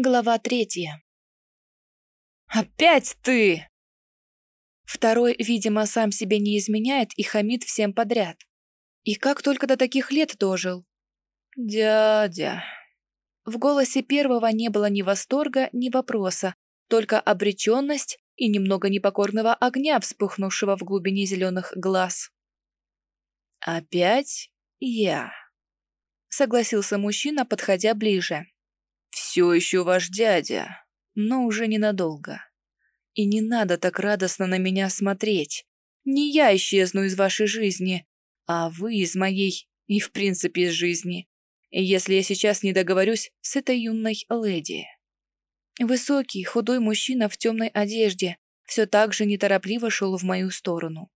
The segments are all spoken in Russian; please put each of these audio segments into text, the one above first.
Глава третья. «Опять ты!» Второй, видимо, сам себе не изменяет и хамит всем подряд. И как только до таких лет дожил. «Дядя...» В голосе первого не было ни восторга, ни вопроса, только обреченность и немного непокорного огня, вспыхнувшего в глубине зеленых глаз. «Опять я», — согласился мужчина, подходя ближе. «Все еще ваш дядя, но уже ненадолго. И не надо так радостно на меня смотреть. Не я исчезну из вашей жизни, а вы из моей и, в принципе, из жизни. Если я сейчас не договорюсь с этой юной леди». Высокий, худой мужчина в темной одежде все так же неторопливо шел в мою сторону.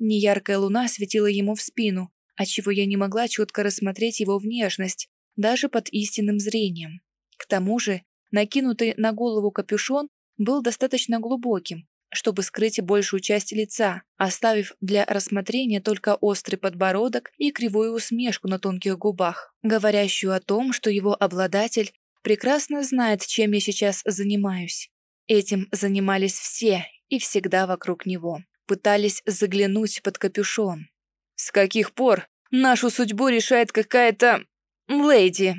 Неяркая луна светила ему в спину, отчего я не могла четко рассмотреть его внешность, даже под истинным зрением. К тому же, накинутый на голову капюшон был достаточно глубоким, чтобы скрыть большую часть лица, оставив для рассмотрения только острый подбородок и кривую усмешку на тонких губах, говорящую о том, что его обладатель прекрасно знает, чем я сейчас занимаюсь. Этим занимались все и всегда вокруг него. Пытались заглянуть под капюшон. «С каких пор нашу судьбу решает какая-то... леди?»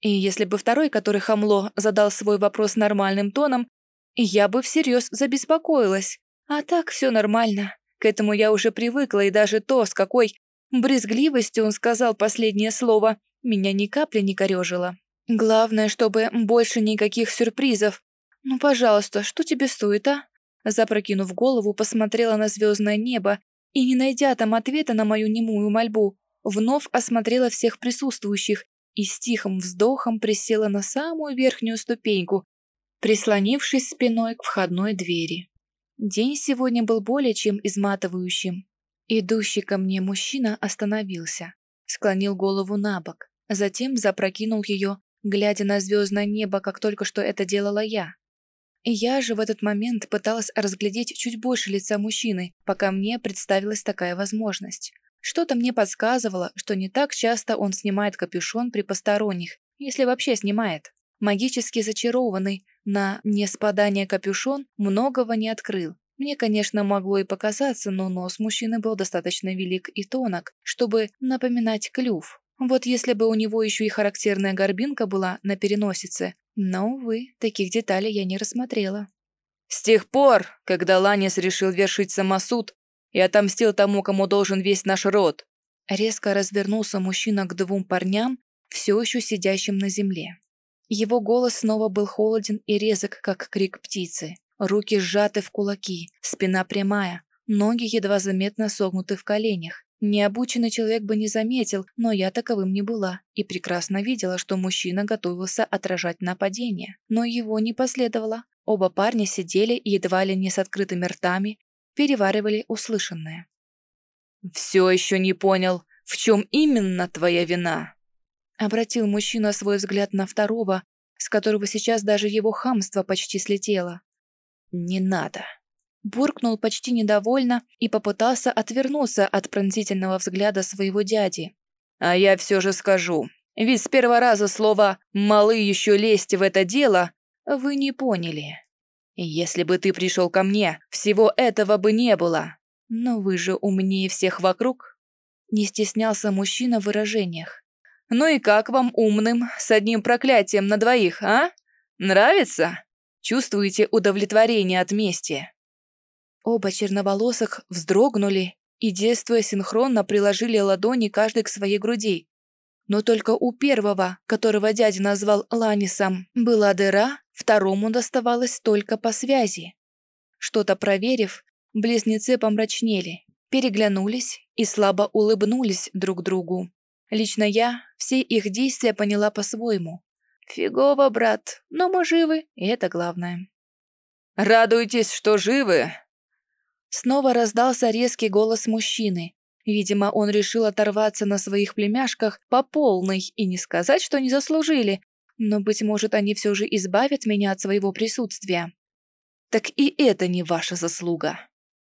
И если бы второй, который хамло, задал свой вопрос нормальным тоном, я бы всерьез забеспокоилась. А так все нормально. К этому я уже привыкла, и даже то, с какой брезгливостью он сказал последнее слово, меня ни капли не корежило. Главное, чтобы больше никаких сюрпризов. Ну, пожалуйста, что тебе стоит, а? Запрокинув голову, посмотрела на звездное небо и, не найдя там ответа на мою немую мольбу, вновь осмотрела всех присутствующих и с тихим вздохом присела на самую верхнюю ступеньку, прислонившись спиной к входной двери. День сегодня был более чем изматывающим. Идущий ко мне мужчина остановился, склонил голову на бок, затем запрокинул ее, глядя на звездное небо, как только что это делала я. Я же в этот момент пыталась разглядеть чуть больше лица мужчины, пока мне представилась такая возможность. Что-то мне подсказывало, что не так часто он снимает капюшон при посторонних, если вообще снимает. Магически зачарованный на неспадание капюшон многого не открыл. Мне, конечно, могло и показаться, но нос мужчины был достаточно велик и тонок, чтобы напоминать клюв. Вот если бы у него еще и характерная горбинка была на переносице, но, увы, таких деталей я не рассмотрела. С тех пор, когда Ланис решил вершить самосуд, и отомстил тому, кому должен весь наш род». Резко развернулся мужчина к двум парням, все еще сидящим на земле. Его голос снова был холоден и резок, как крик птицы. Руки сжаты в кулаки, спина прямая, ноги едва заметно согнуты в коленях. Необученный человек бы не заметил, но я таковым не была и прекрасно видела, что мужчина готовился отражать нападение. Но его не последовало. Оба парня сидели едва ли не с открытыми ртами, переваривали услышанное. «Все еще не понял, в чем именно твоя вина?» Обратил мужчина свой взгляд на второго, с которого сейчас даже его хамство почти слетело. «Не надо!» Буркнул почти недовольно и попытался отвернуться от пронзительного взгляда своего дяди. «А я все же скажу, ведь с первого раза слова «малы еще лезть в это дело» вы не поняли. Если бы ты пришел ко мне, всего этого бы не было. Но вы же умнее всех вокруг. Не стеснялся мужчина в выражениях. Ну и как вам умным с одним проклятием на двоих, а? Нравится? Чувствуете удовлетворение от мести? Оба черноволосых вздрогнули и, действуя синхронно, приложили ладони каждый к своей груди. Но только у первого, которого дядя назвал Ланисом, была дыра, Второму доставалось только по связи. Что-то проверив, близнецы помрачнели, переглянулись и слабо улыбнулись друг другу. Лично я все их действия поняла по-своему. Фигово, брат, но мы живы, и это главное. «Радуйтесь, что живы!» Снова раздался резкий голос мужчины. Видимо, он решил оторваться на своих племяшках по полной и не сказать, что не заслужили, но, быть может, они все же избавят меня от своего присутствия. Так и это не ваша заслуга.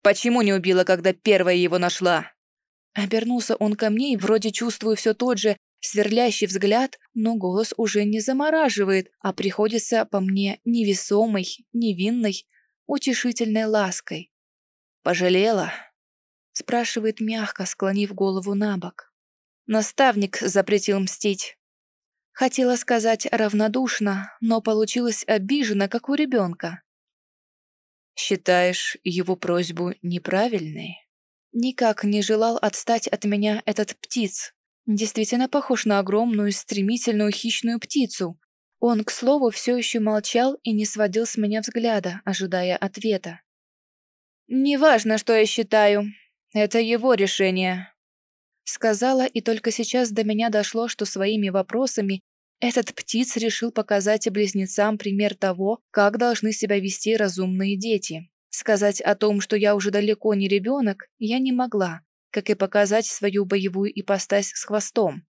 Почему не убила, когда первая его нашла? Обернулся он ко мне и вроде чувствую все тот же сверлящий взгляд, но голос уже не замораживает, а приходится по мне невесомой, невинной, утешительной лаской. «Пожалела?» — спрашивает мягко, склонив голову на бок. Наставник запретил мстить. Хотела сказать равнодушно, но получилось обиженно, как у ребенка. «Считаешь его просьбу неправильной?» Никак не желал отстать от меня этот птиц. Действительно похож на огромную, стремительную хищную птицу. Он, к слову, все еще молчал и не сводил с меня взгляда, ожидая ответа. «Неважно, что я считаю. Это его решение», — сказала, и только сейчас до меня дошло, что своими вопросами этот птиц решил показать близнецам пример того, как должны себя вести разумные дети. Сказать о том, что я уже далеко не ребенок, я не могла, как и показать свою боевую ипостась с хвостом.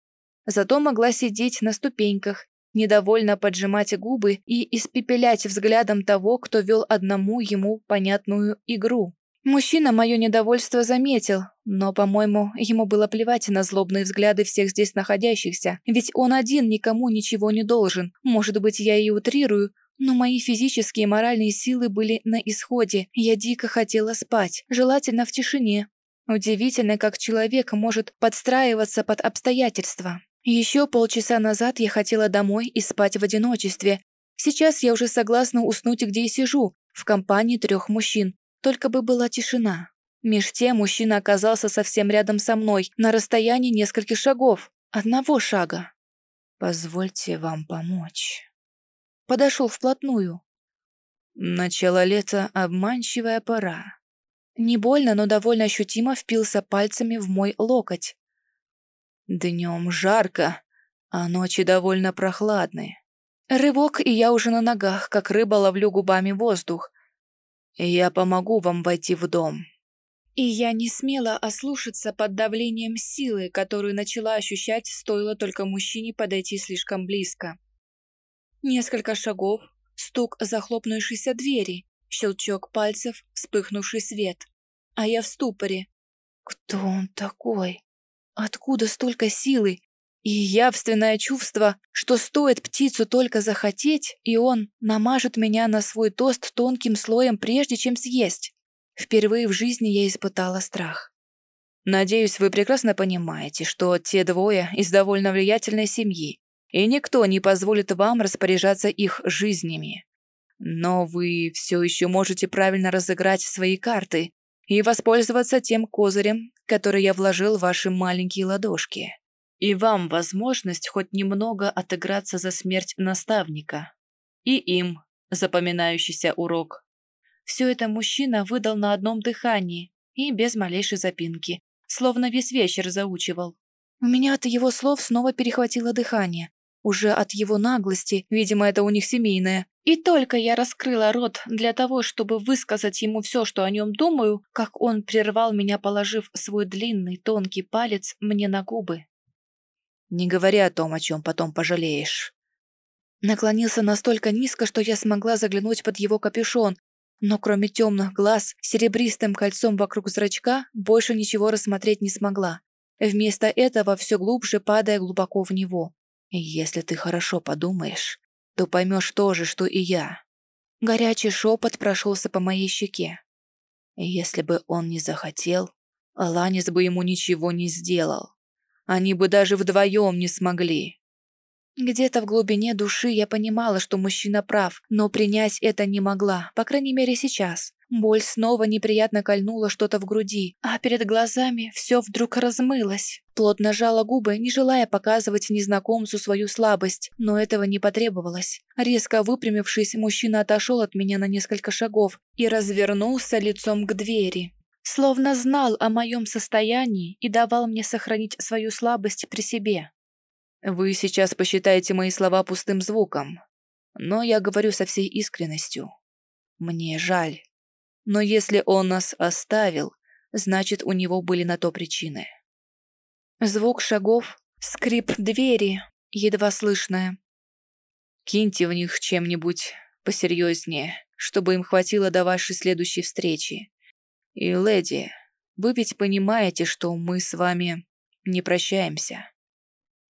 Зато могла сидеть на ступеньках, недовольно поджимать губы и испепелять взглядом того, кто вел одному ему понятную игру. Мужчина мое недовольство заметил, но, по-моему, ему было плевать на злобные взгляды всех здесь находящихся, ведь он один никому ничего не должен. Может быть, я и утрирую, но мои физические и моральные силы были на исходе. Я дико хотела спать, желательно в тишине. Удивительно, как человек может подстраиваться под обстоятельства. Еще полчаса назад я хотела домой и спать в одиночестве. Сейчас я уже согласна уснуть, где и сижу, в компании трех мужчин. Только бы была тишина. Меж тем мужчина оказался совсем рядом со мной, на расстоянии нескольких шагов. Одного шага. «Позвольте вам помочь» подошел вплотную. Начало лета — обманчивая пора. Не больно, но довольно ощутимо впился пальцами в мой локоть. Днем жарко, а ночи довольно прохладные. Рывок, и я уже на ногах, как рыба ловлю губами воздух. Я помогу вам войти в дом. И я не смела ослушаться под давлением силы, которую начала ощущать, стоило только мужчине подойти слишком близко. Несколько шагов, стук захлопнувшейся двери, щелчок пальцев, вспыхнувший свет. А я в ступоре. Кто он такой? Откуда столько силы? И явственное чувство, что стоит птицу только захотеть, и он намажет меня на свой тост тонким слоем, прежде чем съесть. Впервые в жизни я испытала страх. Надеюсь, вы прекрасно понимаете, что те двое из довольно влиятельной семьи, и никто не позволит вам распоряжаться их жизнями. Но вы все еще можете правильно разыграть свои карты и воспользоваться тем козырем, который я вложил в ваши маленькие ладошки. И вам возможность хоть немного отыграться за смерть наставника. И им запоминающийся урок. Все это мужчина выдал на одном дыхании и без малейшей запинки, словно весь вечер заучивал. У меня от его слов снова перехватило дыхание, уже от его наглости, видимо, это у них семейное. И только я раскрыла рот для того, чтобы высказать ему все, что о нем думаю, как он прервал меня, положив свой длинный тонкий палец мне на губы. «Не говори о том, о чем потом пожалеешь». Наклонился настолько низко, что я смогла заглянуть под его капюшон, но кроме темных глаз, серебристым кольцом вокруг зрачка, больше ничего рассмотреть не смогла. Вместо этого все глубже падая глубоко в него. Если ты хорошо подумаешь, то поймешь то же, что и я. Горячий шепот прошелся по моей щеке. Если бы он не захотел, Аланис бы ему ничего не сделал. Они бы даже вдвоем не смогли. Где-то в глубине души я понимала, что мужчина прав, но принять это не могла, по крайней мере сейчас. Боль снова неприятно кольнула что-то в груди, а перед глазами все вдруг размылось. Плотно жала губы, не желая показывать незнакомцу свою слабость, но этого не потребовалось. Резко выпрямившись, мужчина отошел от меня на несколько шагов и развернулся лицом к двери. Словно знал о моем состоянии и давал мне сохранить свою слабость при себе. «Вы сейчас посчитаете мои слова пустым звуком, но я говорю со всей искренностью. Мне жаль». Но если он нас оставил, значит, у него были на то причины. Звук шагов, скрип двери, едва слышное. Киньте в них чем-нибудь посерьезнее, чтобы им хватило до вашей следующей встречи. И, леди, вы ведь понимаете, что мы с вами не прощаемся.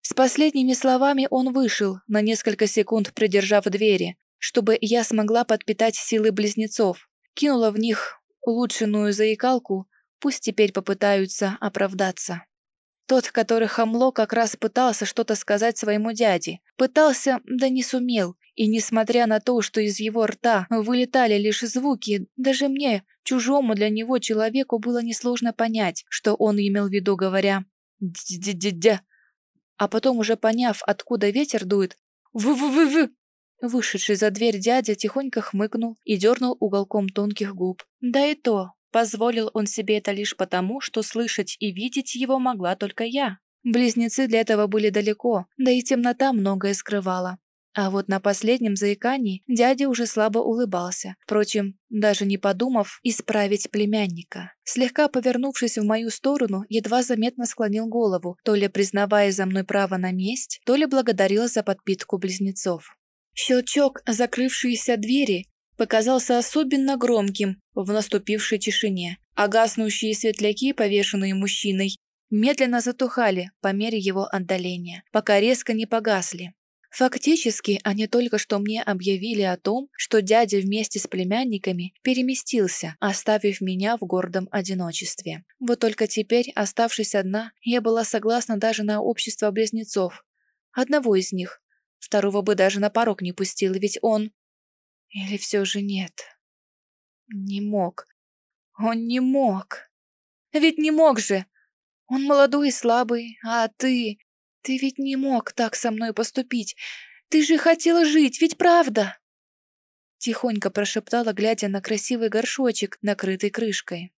С последними словами он вышел, на несколько секунд придержав двери, чтобы я смогла подпитать силы близнецов. Кинула в них улучшенную заикалку, пусть теперь попытаются оправдаться. Тот, который хамло, как раз пытался что-то сказать своему дяде. Пытался, да не сумел. И несмотря на то, что из его рта вылетали лишь звуки, даже мне, чужому для него человеку, было несложно понять, что он имел в виду, говоря «дя-дя-дя». А потом, уже поняв, откуда ветер дует, «вы-вы-вы-вы», Вышедший за дверь дядя тихонько хмыкнул и дернул уголком тонких губ. Да и то, Позволил он себе это лишь потому, что слышать и видеть его могла только я. Близнецы для этого были далеко, да и темнота многое скрывала. А вот на последнем заикании дядя уже слабо улыбался, впрочем, даже не подумав исправить племянника. Слегка повернувшись в мою сторону, едва заметно склонил голову, то ли признавая за мной право на месть, то ли благодарил за подпитку близнецов. Щелчок закрывшейся двери показался особенно громким в наступившей тишине, а гаснущие светляки, повешенные мужчиной, медленно затухали по мере его отдаления, пока резко не погасли. Фактически, они только что мне объявили о том, что дядя вместе с племянниками переместился, оставив меня в гордом одиночестве. Вот только теперь, оставшись одна, я была согласна даже на общество близнецов. Одного из них. Второго бы даже на порог не пустила, ведь он... Или все же нет? Не мог. Он не мог. Ведь не мог же. Он молодой и слабый, а ты... Ты ведь не мог так со мной поступить. Ты же хотела жить, ведь правда?» Тихонько прошептала, глядя на красивый горшочек, накрытый крышкой.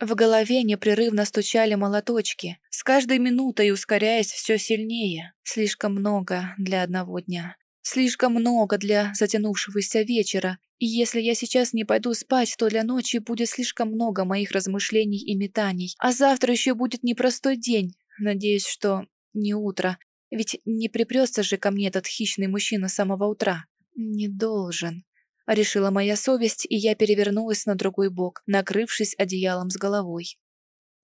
В голове непрерывно стучали молоточки, с каждой минутой ускоряясь все сильнее. Слишком много для одного дня. Слишком много для затянувшегося вечера, и если я сейчас не пойду спать, то для ночи будет слишком много моих размышлений и метаний. А завтра еще будет непростой день. Надеюсь, что не утро. Ведь не припрется же ко мне этот хищный мужчина с самого утра. Не должен. Решила моя совесть, и я перевернулась на другой бок, накрывшись одеялом с головой.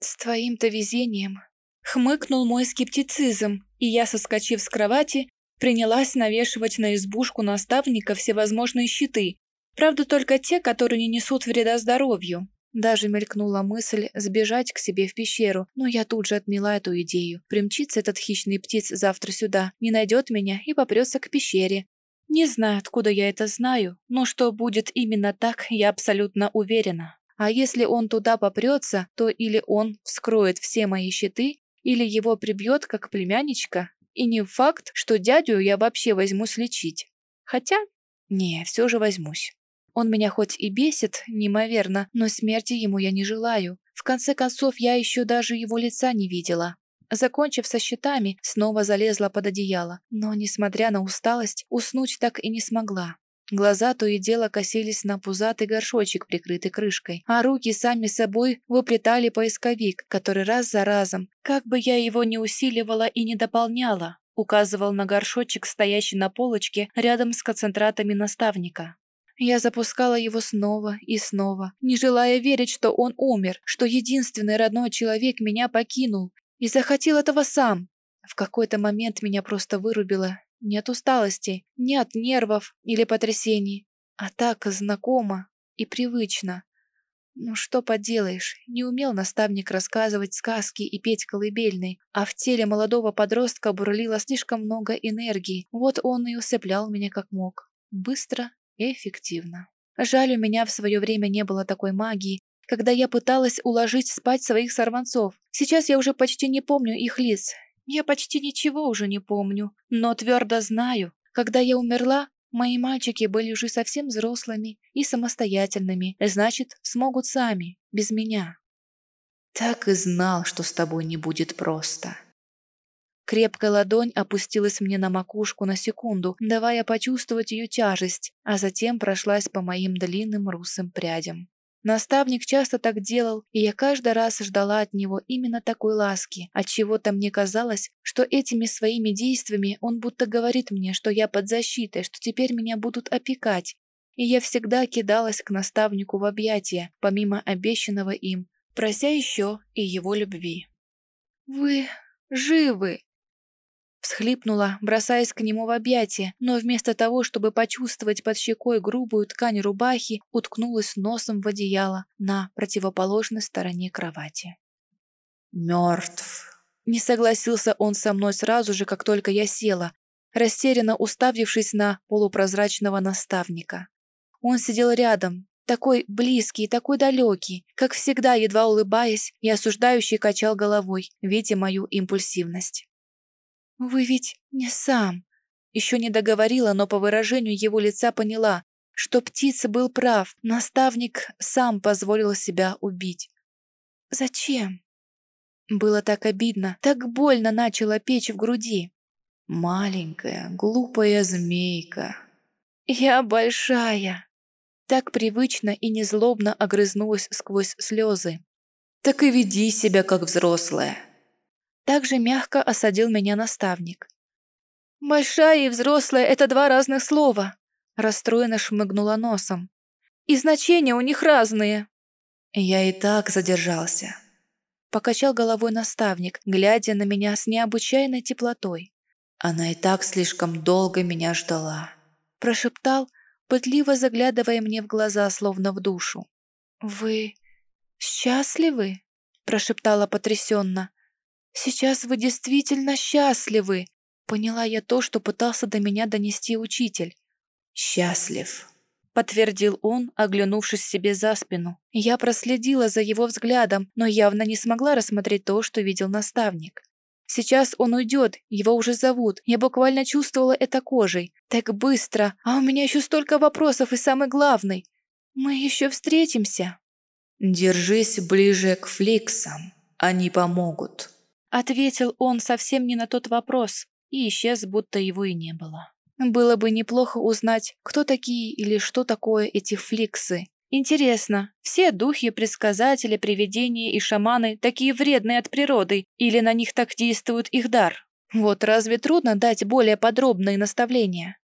С твоим-то везением. Хмыкнул мой скептицизм, и я, соскочив с кровати, принялась навешивать на избушку наставника всевозможные щиты, правда только те, которые не несут вреда здоровью. Даже мелькнула мысль сбежать к себе в пещеру, но я тут же отмела эту идею. Примчится этот хищный птиц завтра сюда, не найдет меня и попрется к пещере. Не знаю, откуда я это знаю, но что будет именно так, я абсолютно уверена. А если он туда попрется, то или он вскроет все мои щиты, или его прибьет, как племянничка, и не факт, что дядю я вообще возьмусь лечить. Хотя, не, все же возьмусь. Он меня хоть и бесит, неимоверно, но смерти ему я не желаю. В конце концов, я еще даже его лица не видела. Закончив со счетами, снова залезла под одеяло, но, несмотря на усталость, уснуть так и не смогла. Глаза то и дело косились на пузатый горшочек, прикрытый крышкой, а руки сами собой выплетали поисковик, который раз за разом, как бы я его ни усиливала и не дополняла, указывал на горшочек, стоящий на полочке рядом с концентратами наставника. Я запускала его снова и снова, не желая верить, что он умер, что единственный родной человек меня покинул и захотел этого сам. В какой-то момент меня просто вырубило, не от усталости, не от нервов или потрясений, а так знакомо и привычно. Ну что поделаешь, не умел наставник рассказывать сказки и петь колыбельной, а в теле молодого подростка бурлило слишком много энергии, вот он и усыплял меня как мог. Быстро и эффективно. Жаль, у меня в свое время не было такой магии, когда я пыталась уложить спать своих сорванцов. Сейчас я уже почти не помню их лиц, я почти ничего уже не помню, но твердо знаю, когда я умерла, мои мальчики были уже совсем взрослыми и самостоятельными, значит, смогут сами, без меня. Так и знал, что с тобой не будет просто. Крепкая ладонь опустилась мне на макушку на секунду, давая почувствовать ее тяжесть, а затем прошлась по моим длинным русым прядям. Наставник часто так делал, и я каждый раз ждала от него именно такой ласки. От чего то мне казалось, что этими своими действиями он будто говорит мне, что я под защитой, что теперь меня будут опекать. И я всегда кидалась к наставнику в объятия, помимо обещанного им, прося еще и его любви. «Вы живы!» Всхлипнула, бросаясь к нему в объятия, но вместо того, чтобы почувствовать под щекой грубую ткань рубахи, уткнулась носом в одеяло на противоположной стороне кровати. «Мертв», — не согласился он со мной сразу же, как только я села, растерянно уставившись на полупрозрачного наставника. Он сидел рядом, такой близкий, такой далекий, как всегда, едва улыбаясь и осуждающий качал головой, видя мою импульсивность. «Вы ведь не сам!» Еще не договорила, но по выражению его лица поняла, что птица был прав, наставник сам позволил себя убить. «Зачем?» Было так обидно, так больно начало печь в груди. «Маленькая, глупая змейка». «Я большая!» Так привычно и незлобно огрызнулась сквозь слезы. «Так и веди себя, как взрослая». Так же мягко осадил меня наставник. «Большая и взрослая — это два разных слова», расстроенно шмыгнула носом. «И значения у них разные». «Я и так задержался», покачал головой наставник, глядя на меня с необычайной теплотой. «Она и так слишком долго меня ждала», прошептал, пытливо заглядывая мне в глаза, словно в душу. «Вы счастливы?» – прошептала потрясенно. «Сейчас вы действительно счастливы!» Поняла я то, что пытался до меня донести учитель. «Счастлив!» – подтвердил он, оглянувшись себе за спину. Я проследила за его взглядом, но явно не смогла рассмотреть то, что видел наставник. Сейчас он уйдет, его уже зовут. Я буквально чувствовала это кожей. Так быстро, а у меня еще столько вопросов и самый главный. Мы еще встретимся. Держись ближе к фликсам, они помогут. Ответил он совсем не на тот вопрос и исчез, будто его и не было. Было бы неплохо узнать, кто такие или что такое эти фликсы, Интересно, все духи, предсказатели, привидения и шаманы такие вредные от природы, или на них так действует их дар? Вот разве трудно дать более подробные наставления?